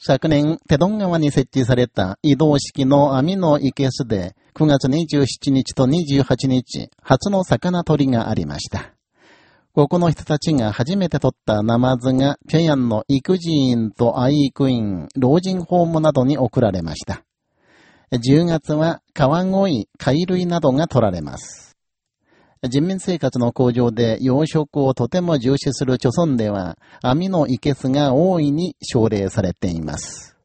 昨年、テドン川に設置された移動式の網の生けすで、9月27日と28日、初の魚取りがありました。ここの人たちが初めて取ったナマズが、平壌の育児院と愛育院、老人ホームなどに送られました。10月は川越、貝類などが取られます。人民生活の向上で養殖をとても重視する貯村では、網の生けすが大いに奨励されています。